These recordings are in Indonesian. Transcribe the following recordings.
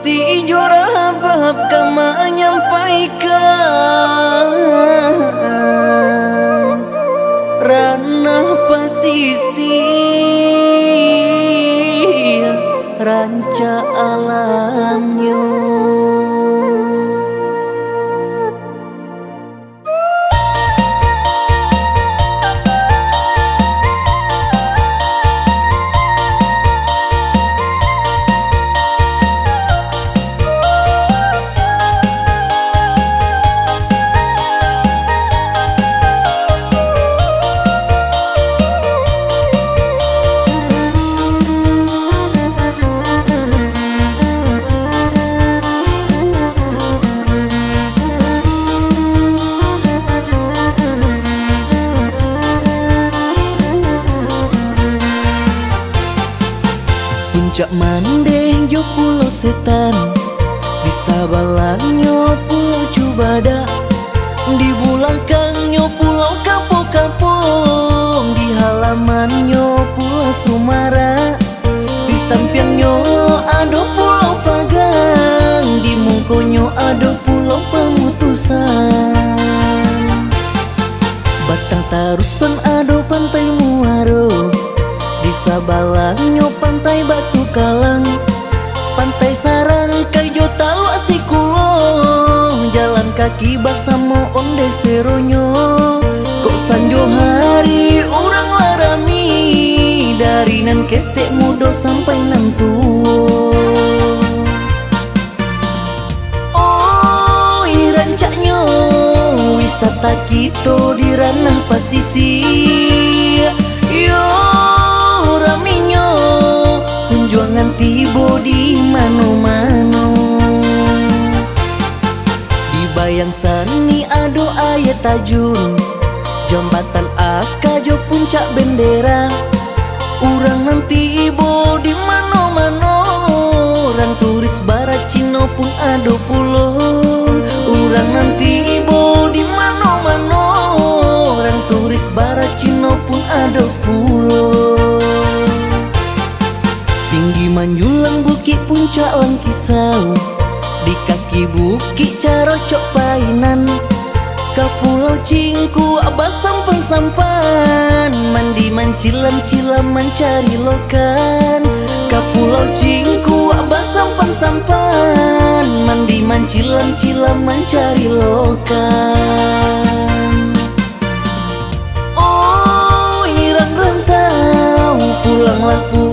Si Jorabab kama menyampaikan. Ranah pasisi Ranca mungkonya ada pulau Pemutusan. Batang Tarusan ada pantai Muaro Di sabalannya pantai Batu Kalang. Pantai Sarang kayo tahu asikulo Jalan kaki basamo onde seronyo. Kok sanjo hari orang larami. Dari nan pasisir Yo raminya kunjungan tibo di mano-mano Di bayang sani ado ayat tajun Jambatan akajo puncak bendera. Urang nanti ibo di mano-mano Orang turis barat Cina pun ado pulon Urang nanti ibo di mano-mano Ado pulon Tinggi manjulang bukit puncak langkisau Di kaki bukit carocok painan. Ke pulau cingku abah sampan-sampan Mandi mancilam-cilam mencari lokan. Ke pulau cingku abah sampan-sampan Mandi mancilam-cilam mencari lokan Pulanglah pulang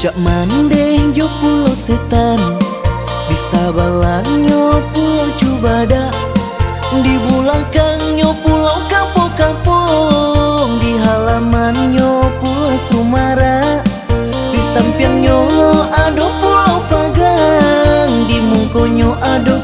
Puncak Mandeng jo pulau setan. Di sabalannya pulau Cubada. Di bulakangnya pulau Kapo-Kapong Di halamannya pulau Sumara. Di sampingnya ada pulau Pagang. Di mungkonya ada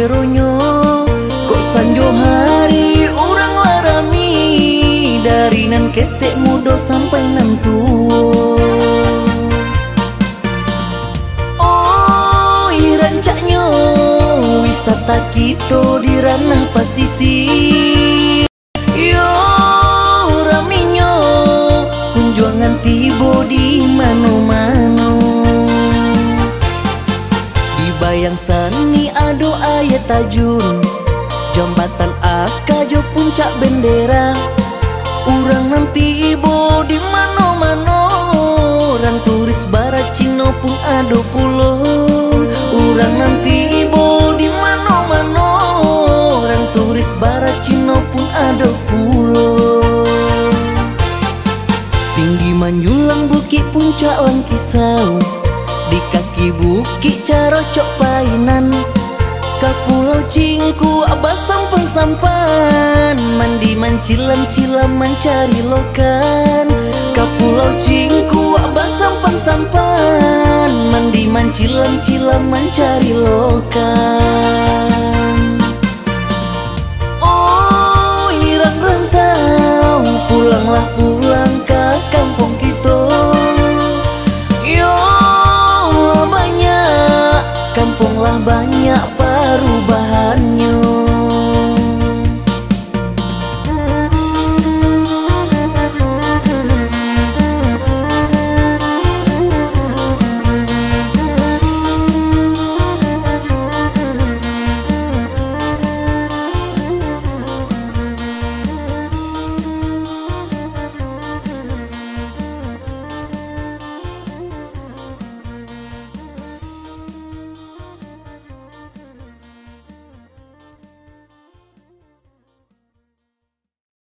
seronyo Kok sanjo hari orang larami Dari nan ketek mudo sampai nan tuo Oh irancaknya wisata kita di ranah pasisir ayat tajun Jambatan akajo puncak bendera. Urang nanti ibo di mano-mano. Orang turis barat Cina pun ado pulon pulau cingku abah sampan-sampan. Mandi mancilam-cilam mencari lokan. Ke pulau cingku abah sampan-sampan. Mandi mancilam-cilam mencari lokan. Oh irang rentau Pulanglah pulang ke kampung kita. Yo banyak Kampunglah banyak berubah.